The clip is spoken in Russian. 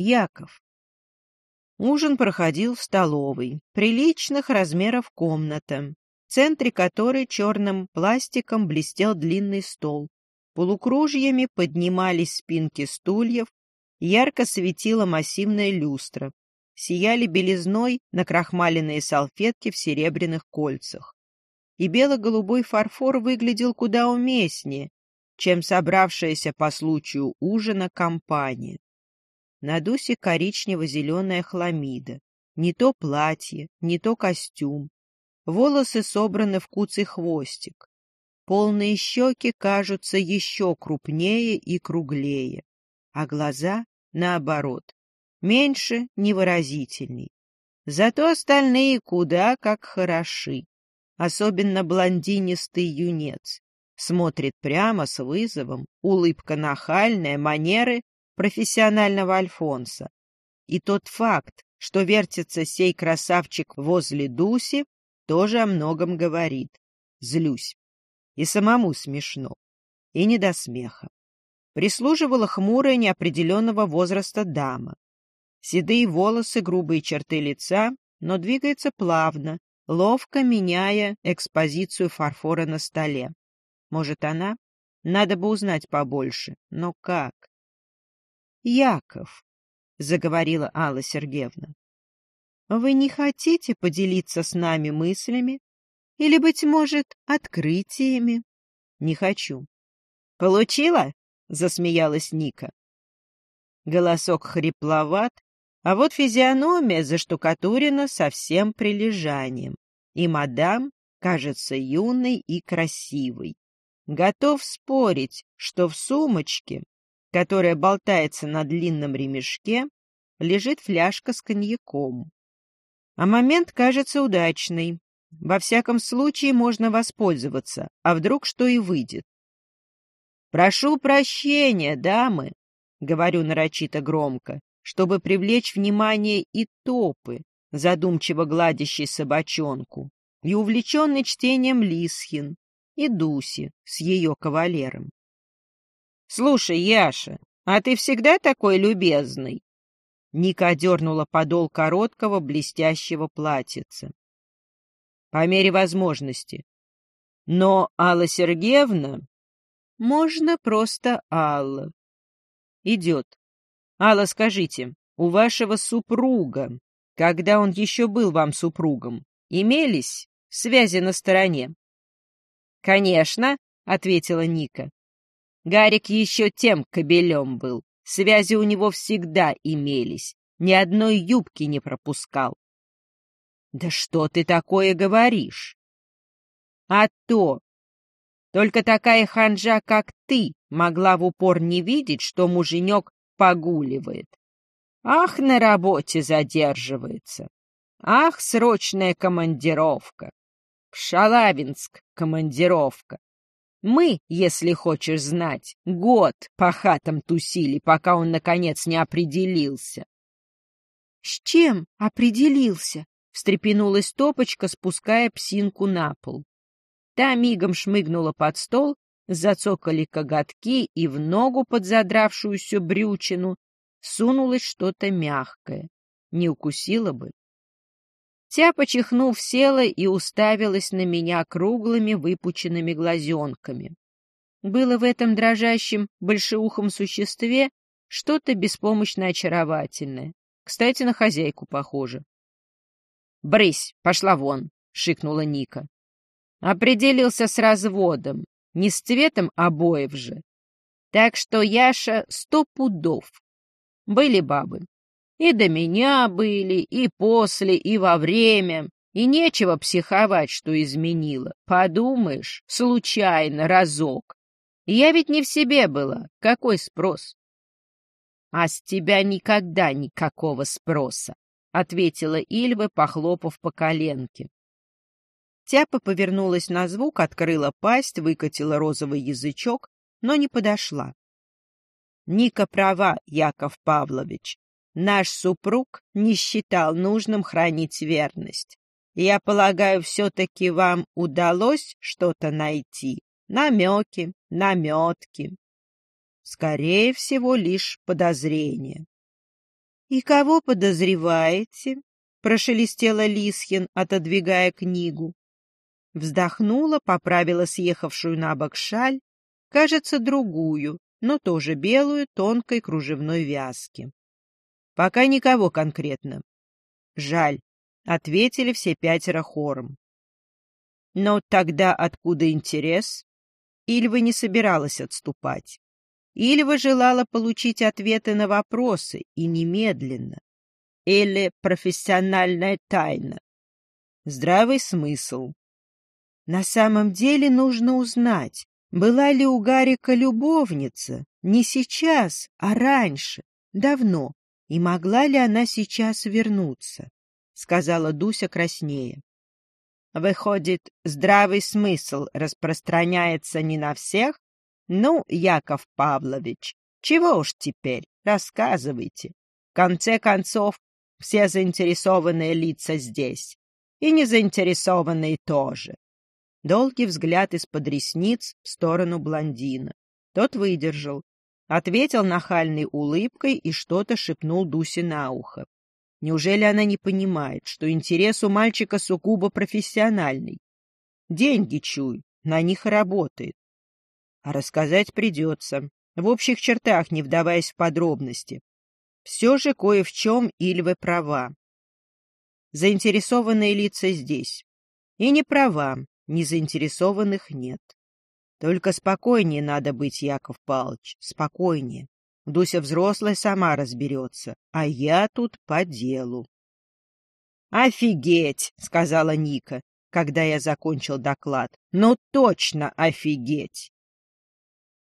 Яков. Ужин проходил в столовой, приличных размеров комната, в центре которой черным пластиком блестел длинный стол. Полукружьями поднимались спинки стульев, ярко светила массивная люстра, сияли белизной накрахмаленные салфетки в серебряных кольцах. И бело-голубой фарфор выглядел куда уместнее, чем собравшаяся по случаю ужина компания. На Дусе коричнево-зеленая хламида. Не то платье, не то костюм. Волосы собраны в куцый хвостик. Полные щеки кажутся еще крупнее и круглее, а глаза, наоборот, меньше невыразительней. Зато остальные куда как хороши, особенно блондинистый юнец. Смотрит прямо с вызовом, улыбка нахальная, манеры профессионального Альфонса. И тот факт, что вертится сей красавчик возле Дуси, тоже о многом говорит. Злюсь. И самому смешно. И не до смеха. Прислуживала хмурая неопределенного возраста дама. Седые волосы, грубые черты лица, но двигается плавно, ловко меняя экспозицию фарфора на столе. Может, она? Надо бы узнать побольше. Но как? Яков, — заговорила Алла Сергеевна, — вы не хотите поделиться с нами мыслями или, быть может, открытиями? Не хочу. Получила? — засмеялась Ника. Голосок хрипловат, а вот физиономия заштукатурена совсем прилежанием, и мадам кажется юной и красивой. Готов спорить, что в сумочке которая болтается на длинном ремешке, лежит фляжка с коньяком. А момент кажется удачный. Во всяком случае можно воспользоваться, а вдруг что и выйдет. «Прошу прощения, дамы», — говорю нарочито громко, чтобы привлечь внимание и топы, задумчиво гладящей собачонку, и увлеченный чтением Лисхин, и Дуси с ее кавалером. «Слушай, Яша, а ты всегда такой любезный?» Ника одернула подол короткого блестящего платьица. «По мере возможности. Но Алла Сергеевна...» «Можно просто Алла». «Идет. Алла, скажите, у вашего супруга, когда он еще был вам супругом, имелись связи на стороне?» «Конечно», — ответила Ника. Гарик еще тем кобелем был. Связи у него всегда имелись. Ни одной юбки не пропускал. Да что ты такое говоришь? А то! Только такая ханжа, как ты, могла в упор не видеть, что муженек погуливает. Ах, на работе задерживается. Ах, срочная командировка. В Шалабинск командировка. Мы, если хочешь знать, год по хатам тусили, пока он, наконец, не определился. — С чем определился? — встрепенулась топочка, спуская псинку на пол. Та мигом шмыгнула под стол, зацокали коготки, и в ногу под задравшуюся брючину сунулось что-то мягкое. Не укусила бы. Тя, почихнув, села и уставилась на меня круглыми выпученными глазенками. Было в этом дрожащем, большеухом существе что-то беспомощно очаровательное. Кстати, на хозяйку похоже. — Брысь, пошла вон! — шикнула Ника. Определился с разводом, не с цветом обоев же. Так что Яша сто пудов. Были бабы, и до меня были, и после, и во время. И нечего психовать, что изменила. Подумаешь, случайно, разок. Я ведь не в себе была. Какой спрос? — А с тебя никогда никакого спроса, — ответила Ильва, похлопав по коленке. Тяпа повернулась на звук, открыла пасть, выкатила розовый язычок, но не подошла. — Ника права, Яков Павлович. Наш супруг не считал нужным хранить верность. Я полагаю, все-таки вам удалось что-то найти? Намеки, наметки. Скорее всего, лишь подозрения. И кого подозреваете? Прошелестела Лисхин, отодвигая книгу. Вздохнула, поправила съехавшую на бок шаль, кажется, другую, но тоже белую, тонкой кружевной вязки. Пока никого конкретно. Жаль, ответили все пятеро хором. Но тогда откуда интерес? Ильва не собиралась отступать. Ильва желала получить ответы на вопросы, и немедленно. Или профессиональная тайна. Здравый смысл. На самом деле нужно узнать, была ли у Гарика любовница, не сейчас, а раньше, давно, и могла ли она сейчас вернуться, — сказала Дуся краснее. Выходит, здравый смысл распространяется не на всех? Ну, Яков Павлович, чего уж теперь, рассказывайте. В конце концов, все заинтересованные лица здесь. И незаинтересованные тоже. Долгий взгляд из-под ресниц в сторону блондина. Тот выдержал. Ответил нахальной улыбкой и что-то шепнул Дусе на ухо. Неужели она не понимает, что интерес у мальчика сугубо профессиональный? Деньги чуй, на них работает. А рассказать придется, в общих чертах, не вдаваясь в подробности. Все же кое в чем Ильвы права. Заинтересованные лица здесь. И не права, незаинтересованных нет. Только спокойнее надо быть, Яков Павлович, спокойнее. Дуся взрослая сама разберется, а я тут по делу. «Офигеть!» — сказала Ника, когда я закончил доклад. «Ну точно офигеть!»